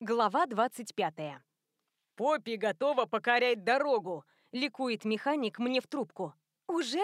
Глава 25. «Поппи готова покорять дорогу!» — ликует механик мне в трубку. «Уже?»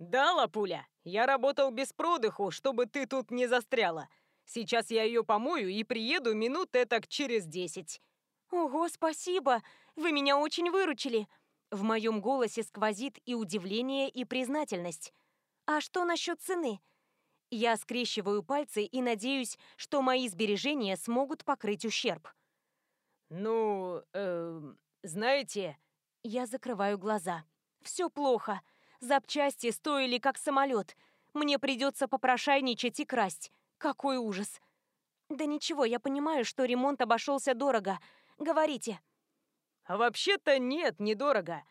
«Да, Лапуля, я работал без продыху, чтобы ты тут не застряла. Сейчас я ее помою и приеду минут этак через десять». «Ого, спасибо! Вы меня очень выручили!» В моем голосе сквозит и удивление, и признательность. «А что насчет цены?» Я скрещиваю пальцы и надеюсь, что мои сбережения смогут покрыть ущерб. «Ну, э, знаете...» Я закрываю глаза. «Все плохо. Запчасти стоили как самолет. Мне придется попрошайничать и красть. Какой ужас!» «Да ничего, я понимаю, что ремонт обошелся дорого. Говорите». «А вообще-то нет, недорого.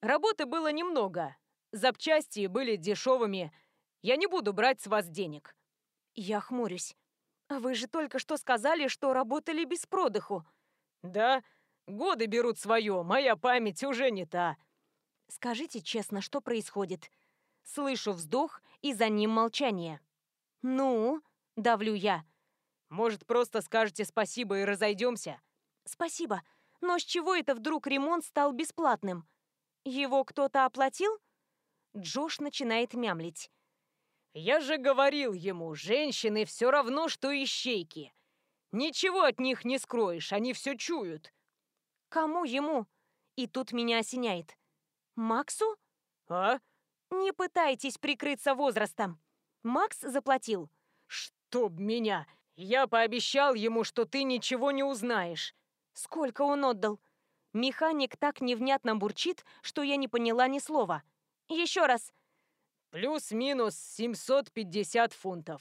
Работы было немного. Запчасти были дешевыми, я не буду брать с вас денег». Я хмурюсь. «Вы же только что сказали, что работали без продыху». «Да, годы берут свое, моя память уже не та». «Скажите честно, что происходит?» Слышу вздох и за ним молчание. «Ну?» — давлю я. «Может, просто скажете спасибо и разойдемся?» «Спасибо. Но с чего это вдруг ремонт стал бесплатным? Его кто-то оплатил?» Джош начинает мямлить. Я же говорил ему, женщины все равно, что ищейки. Ничего от них не скроешь, они все чуют. Кому ему? И тут меня осеняет. Максу? А? Не пытайтесь прикрыться возрастом. Макс заплатил. Чтоб меня! Я пообещал ему, что ты ничего не узнаешь. Сколько он отдал? Механик так невнятно бурчит, что я не поняла ни слова. Еще раз. Плюс-минус 750 фунтов.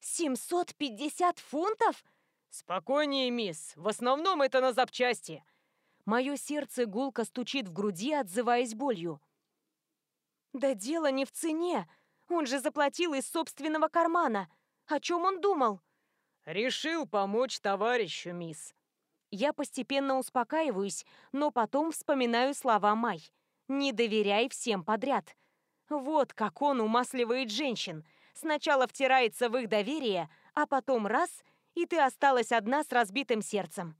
750 фунтов? Спокойнее, мисс. В основном это на запчасти. Мое сердце гулко стучит в груди, отзываясь болью. Да дело не в цене. Он же заплатил из собственного кармана. О чем он думал? Решил помочь товарищу, мисс. Я постепенно успокаиваюсь, но потом вспоминаю слова Май. Не доверяй всем подряд. Вот как он умасливает женщин. Сначала втирается в их доверие, а потом раз, и ты осталась одна с разбитым сердцем.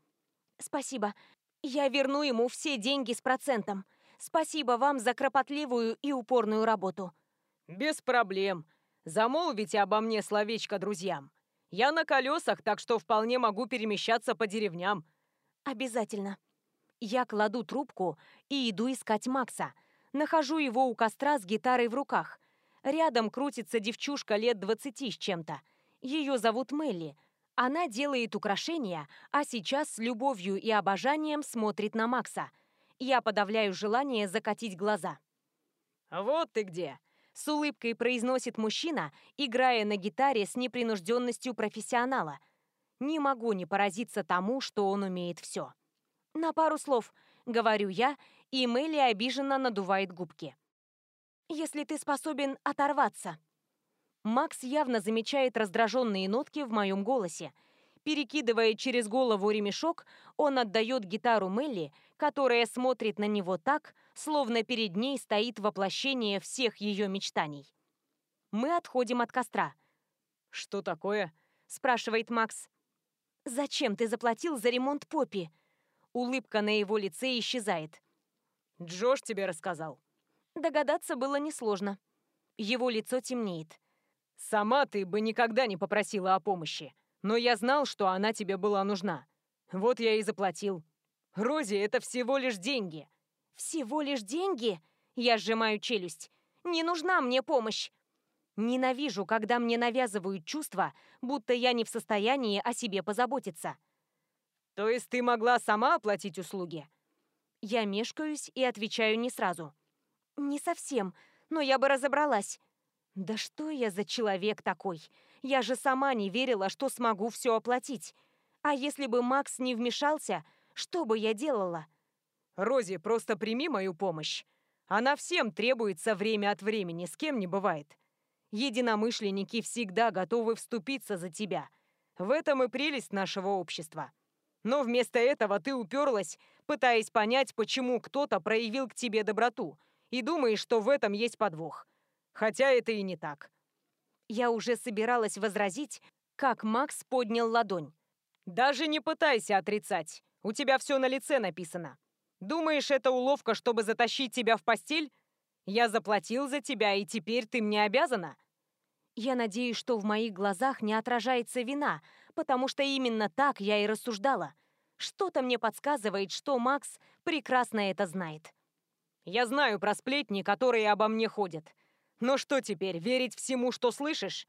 Спасибо. Я верну ему все деньги с процентом. Спасибо вам за кропотливую и упорную работу. Без проблем. Замолвите обо мне словечко друзьям. Я на колесах, так что вполне могу перемещаться по деревням. Обязательно. Я кладу трубку и иду искать Макса – Нахожу его у костра с гитарой в руках. Рядом крутится девчушка лет двадцати с чем-то. Ее зовут Мелли. Она делает украшения, а сейчас с любовью и обожанием смотрит на Макса. Я подавляю желание закатить глаза. «Вот ты где!» С улыбкой произносит мужчина, играя на гитаре с непринужденностью профессионала. Не могу не поразиться тому, что он умеет все. На пару слов, говорю я и Мелли обиженно надувает губки. «Если ты способен оторваться». Макс явно замечает раздраженные нотки в моем голосе. Перекидывая через голову ремешок, он отдает гитару Мелли, которая смотрит на него так, словно перед ней стоит воплощение всех ее мечтаний. Мы отходим от костра. «Что такое?» – спрашивает Макс. «Зачем ты заплатил за ремонт Поппи?» Улыбка на его лице исчезает. Джош тебе рассказал. Догадаться было несложно. Его лицо темнеет. Сама ты бы никогда не попросила о помощи. Но я знал, что она тебе была нужна. Вот я и заплатил. Рози, это всего лишь деньги. Всего лишь деньги? Я сжимаю челюсть. Не нужна мне помощь. Ненавижу, когда мне навязывают чувства, будто я не в состоянии о себе позаботиться. То есть ты могла сама оплатить услуги? Я мешкаюсь и отвечаю не сразу. «Не совсем, но я бы разобралась». «Да что я за человек такой? Я же сама не верила, что смогу все оплатить. А если бы Макс не вмешался, что бы я делала?» «Рози, просто прими мою помощь. Она всем требуется время от времени, с кем не бывает. Единомышленники всегда готовы вступиться за тебя. В этом и прелесть нашего общества. Но вместо этого ты уперлась, пытаясь понять, почему кто-то проявил к тебе доброту, и думаешь, что в этом есть подвох. Хотя это и не так. Я уже собиралась возразить, как Макс поднял ладонь. Даже не пытайся отрицать. У тебя все на лице написано. Думаешь, это уловка, чтобы затащить тебя в постель? Я заплатил за тебя, и теперь ты мне обязана?» Я надеюсь, что в моих глазах не отражается вина, потому что именно так я и рассуждала. Что-то мне подсказывает, что Макс прекрасно это знает. «Я знаю про сплетни, которые обо мне ходят. Но что теперь, верить всему, что слышишь?»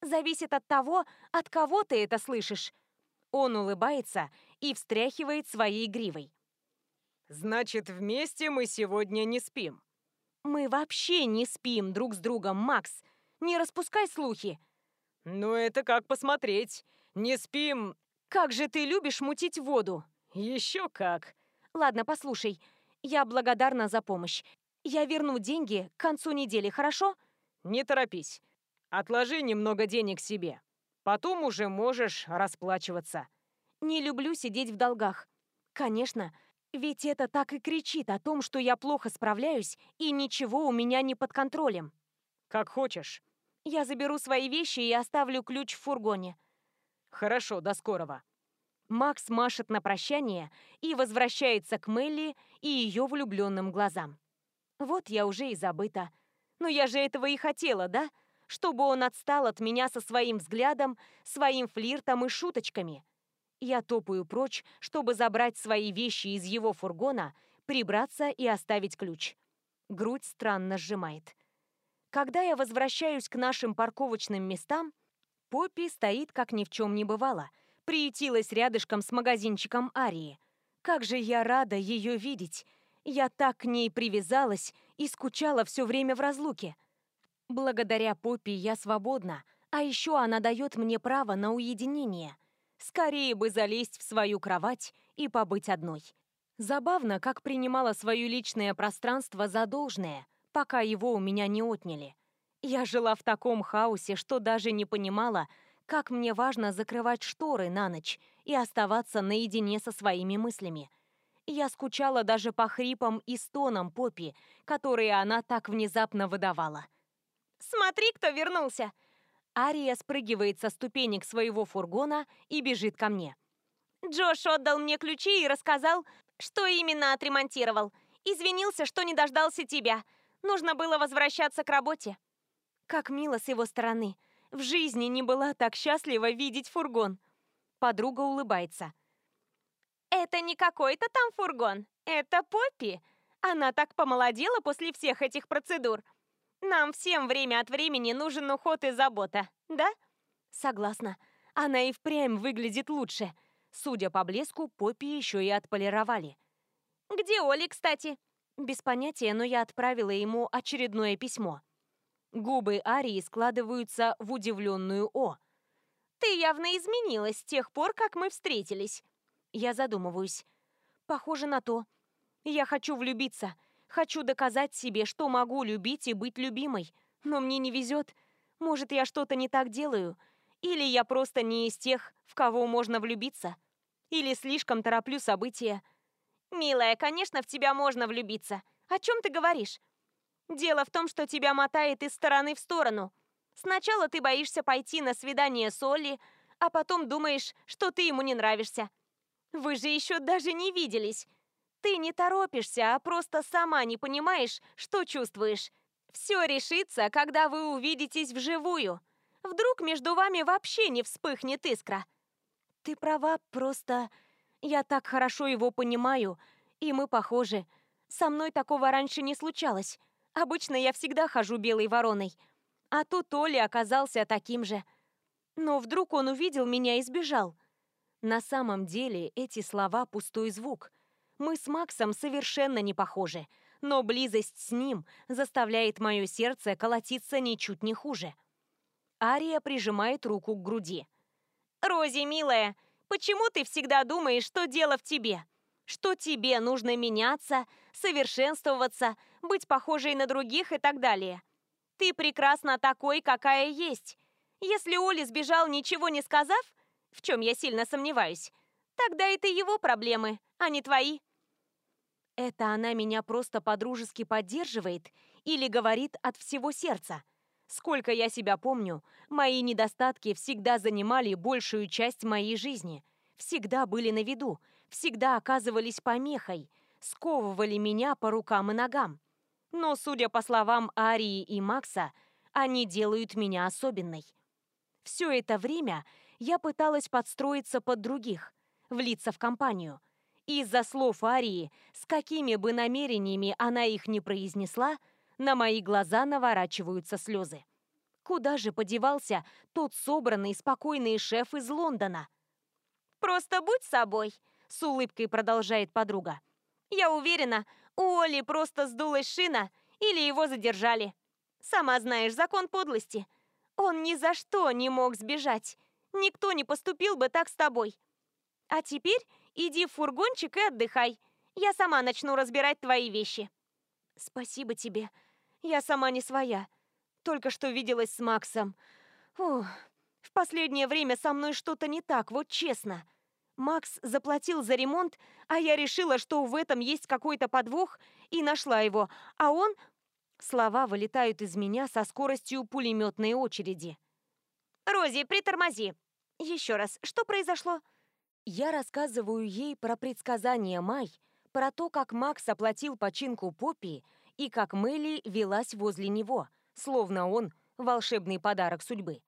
«Зависит от того, от кого ты это слышишь». Он улыбается и встряхивает своей гривой. «Значит, вместе мы сегодня не спим?» «Мы вообще не спим друг с другом, Макс. Не распускай слухи». «Ну, это как посмотреть. Не спим...» «Как же ты любишь мутить воду!» «Еще как!» «Ладно, послушай. Я благодарна за помощь. Я верну деньги к концу недели, хорошо?» «Не торопись. Отложи немного денег себе. Потом уже можешь расплачиваться». «Не люблю сидеть в долгах. Конечно, ведь это так и кричит о том, что я плохо справляюсь и ничего у меня не под контролем». «Как хочешь». «Я заберу свои вещи и оставлю ключ в фургоне». «Хорошо, до скорого». Макс машет на прощание и возвращается к Мелли и ее влюбленным глазам. Вот я уже и забыта. Но я же этого и хотела, да? Чтобы он отстал от меня со своим взглядом, своим флиртом и шуточками. Я топаю прочь, чтобы забрать свои вещи из его фургона, прибраться и оставить ключ. Грудь странно сжимает. Когда я возвращаюсь к нашим парковочным местам, Поппи стоит, как ни в чем не бывало, приютилась рядышком с магазинчиком Арии. Как же я рада ее видеть! Я так к ней привязалась и скучала все время в разлуке. Благодаря Поппи я свободна, а еще она дает мне право на уединение. Скорее бы залезть в свою кровать и побыть одной. Забавно, как принимала свое личное пространство за должное, пока его у меня не отняли. Я жила в таком хаосе, что даже не понимала, как мне важно закрывать шторы на ночь и оставаться наедине со своими мыслями. Я скучала даже по хрипам и стонам Поппи, которые она так внезапно выдавала. «Смотри, кто вернулся!» Ария спрыгивает со ступенек своего фургона и бежит ко мне. «Джош отдал мне ключи и рассказал, что именно отремонтировал. Извинился, что не дождался тебя. Нужно было возвращаться к работе». Как мило с его стороны. В жизни не была так счастлива видеть фургон. Подруга улыбается. «Это не какой-то там фургон. Это Поппи. Она так помолодела после всех этих процедур. Нам всем время от времени нужен уход и забота, да? Согласна. Она и впрямь выглядит лучше. Судя по блеску, Поппи еще и отполировали. Где Оли, кстати? Без понятия, но я отправила ему очередное письмо. Губы Арии складываются в удивленную «О». «Ты явно изменилась с тех пор, как мы встретились». Я задумываюсь. «Похоже на то. Я хочу влюбиться. Хочу доказать себе, что могу любить и быть любимой, но мне не везет. Может, я что-то не так делаю, или я просто не из тех, в кого можно влюбиться, или слишком тороплю события. Милая, конечно, в тебя можно влюбиться. О чем ты говоришь? Дело в том, что тебя мотает из стороны в сторону. Сначала ты боишься пойти на свидание с Олли, а потом думаешь, что ты ему не нравишься. Вы же еще даже не виделись. Ты не торопишься, а просто сама не понимаешь, что чувствуешь. Все решится, когда вы увидитесь вживую. Вдруг между вами вообще не вспыхнет искра. Ты права, просто... Я так хорошо его понимаю, и мы похожи. Со мной такого раньше не случалось. Обычно я всегда хожу белой вороной. А тут Оля оказался таким же. Но вдруг он увидел меня и сбежал. На самом деле эти слова пустой звук — мы с Максом совершенно не похожи, но близость с ним заставляет мое сердце колотиться ничуть не хуже. Ария прижимает руку к груди. «Рози, милая, почему ты всегда думаешь, что дело в тебе? Что тебе нужно меняться, совершенствоваться, быть похожей на других и так далее? Ты прекрасна такой, какая есть. Если Оли сбежал, ничего не сказав, в чем я сильно сомневаюсь, тогда это его проблемы, а не твои. Это она меня просто подружески поддерживает или говорит от всего сердца? Сколько я себя помню, мои недостатки всегда занимали большую часть моей жизни. всегда были на виду, всегда оказывались помехой, сковывали меня по рукам и ногам. Но, судя по словам Арии и Макса, они делают меня особенной. Все это время я пыталась подстроиться под других, влиться в компанию. Из-за слов Арии, с какими бы намерениями она их не произнесла, на мои глаза наворачиваются слезы. Куда же подевался тот собранный, спокойный шеф из Лондона? «Просто будь собой», — с улыбкой продолжает подруга. «Я уверена, у Оли просто сдулась шина или его задержали. Сама знаешь, закон подлости. Он ни за что не мог сбежать. Никто не поступил бы так с тобой. А теперь иди в фургончик и отдыхай. Я сама начну разбирать твои вещи». «Спасибо тебе. Я сама не своя. Только что виделась с Максом. Фух, в последнее время со мной что-то не так, вот честно. Макс заплатил за ремонт, а я решила, что в этом есть какой-то подвох, и нашла его. А он... Слова вылетают из меня со скоростью пулеметной очереди. «Рози, притормози!» Еще раз, что произошло? Я рассказываю ей про предсказание Май, про то, как Макс оплатил починку Поппи и как Мелли велась возле него, словно он волшебный подарок судьбы.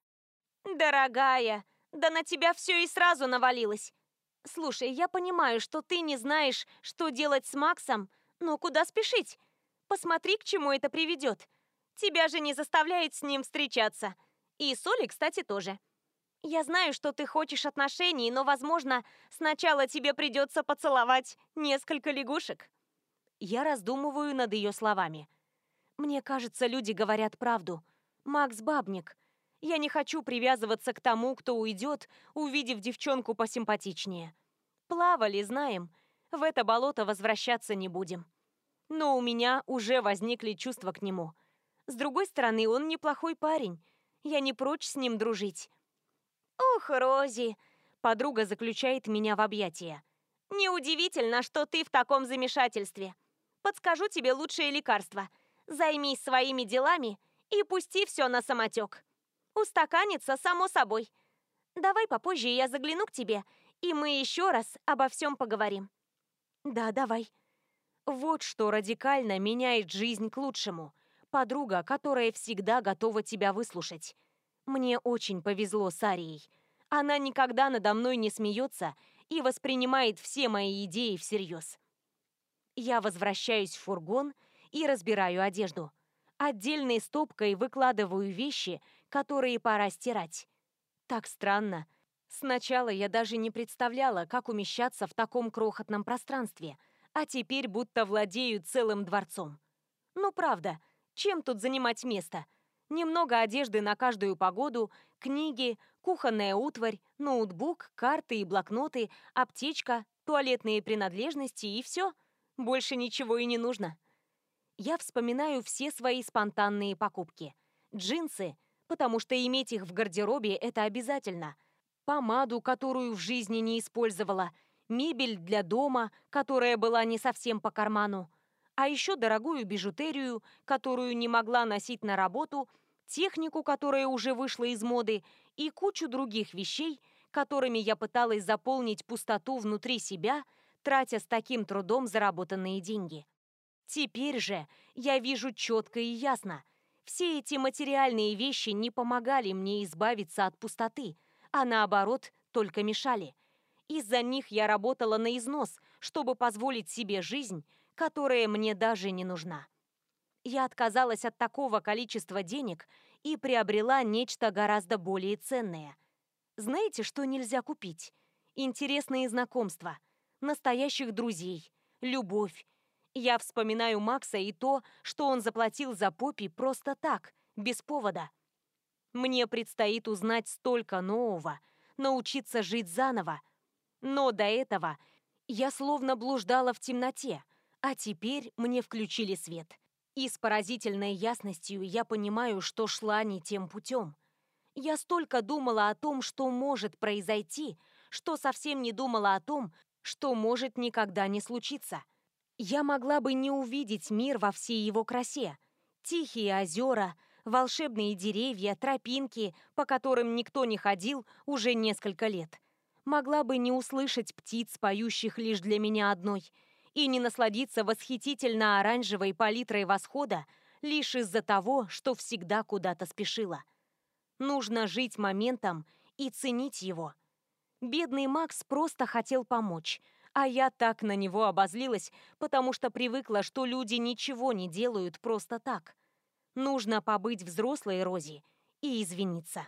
«Дорогая, да на тебя все и сразу навалилось. Слушай, я понимаю, что ты не знаешь, что делать с Максом, но куда спешить? Посмотри, к чему это приведет. Тебя же не заставляет с ним встречаться. И Соли, кстати, тоже. Я знаю, что ты хочешь отношений, но, возможно, сначала тебе придется поцеловать несколько лягушек. Я раздумываю над ее словами. Мне кажется, люди говорят правду. Макс бабник. Я не хочу привязываться к тому, кто уйдет, увидев девчонку посимпатичнее. Плавали, знаем. В это болото возвращаться не будем. Но у меня уже возникли чувства к нему. С другой стороны, он неплохой парень. Я не прочь с ним дружить. «Ух, Рози!» — подруга заключает меня в объятия. «Неудивительно, что ты в таком замешательстве. Подскажу тебе лучшее лекарство. Займись своими делами и пусти все на самотек. Устаканится само собой. Давай попозже я загляну к тебе, и мы еще раз обо всем поговорим». «Да, давай». Вот что радикально меняет жизнь к лучшему. Подруга, которая всегда готова тебя выслушать. Мне очень повезло с Арией. Она никогда надо мной не смеется и воспринимает все мои идеи всерьез. Я возвращаюсь в фургон и разбираю одежду. Отдельной стопкой выкладываю вещи, которые пора стирать. Так странно. Сначала я даже не представляла, как умещаться в таком крохотном пространстве, а теперь будто владею целым дворцом. Ну правда, чем тут занимать место? Немного одежды на каждую погоду, книги, кухонная утварь, ноутбук, карты и блокноты, аптечка, туалетные принадлежности и все. Больше ничего и не нужно. Я вспоминаю все свои спонтанные покупки. Джинсы, потому что иметь их в гардеробе – это обязательно. Помаду, которую в жизни не использовала. Мебель для дома, которая была не совсем по карману а еще дорогую бижутерию, которую не могла носить на работу, технику, которая уже вышла из моды, и кучу других вещей, которыми я пыталась заполнить пустоту внутри себя, тратя с таким трудом заработанные деньги. Теперь же я вижу четко и ясно. Все эти материальные вещи не помогали мне избавиться от пустоты, а наоборот, только мешали. Из-за них я работала на износ, чтобы позволить себе жизнь, которая мне даже не нужна. Я отказалась от такого количества денег и приобрела нечто гораздо более ценное. Знаете, что нельзя купить? Интересные знакомства, настоящих друзей, любовь. Я вспоминаю Макса и то, что он заплатил за Поппи просто так, без повода. Мне предстоит узнать столько нового, научиться жить заново. Но до этого я словно блуждала в темноте, а теперь мне включили свет. И с поразительной ясностью я понимаю, что шла не тем путем. Я столько думала о том, что может произойти, что совсем не думала о том, что может никогда не случиться. Я могла бы не увидеть мир во всей его красе. Тихие озера, волшебные деревья, тропинки, по которым никто не ходил уже несколько лет. Могла бы не услышать птиц, поющих лишь для меня одной, и не насладиться восхитительно оранжевой палитрой восхода лишь из-за того, что всегда куда-то спешила. Нужно жить моментом и ценить его. Бедный Макс просто хотел помочь, а я так на него обозлилась, потому что привыкла, что люди ничего не делают просто так. Нужно побыть взрослой Рози и извиниться.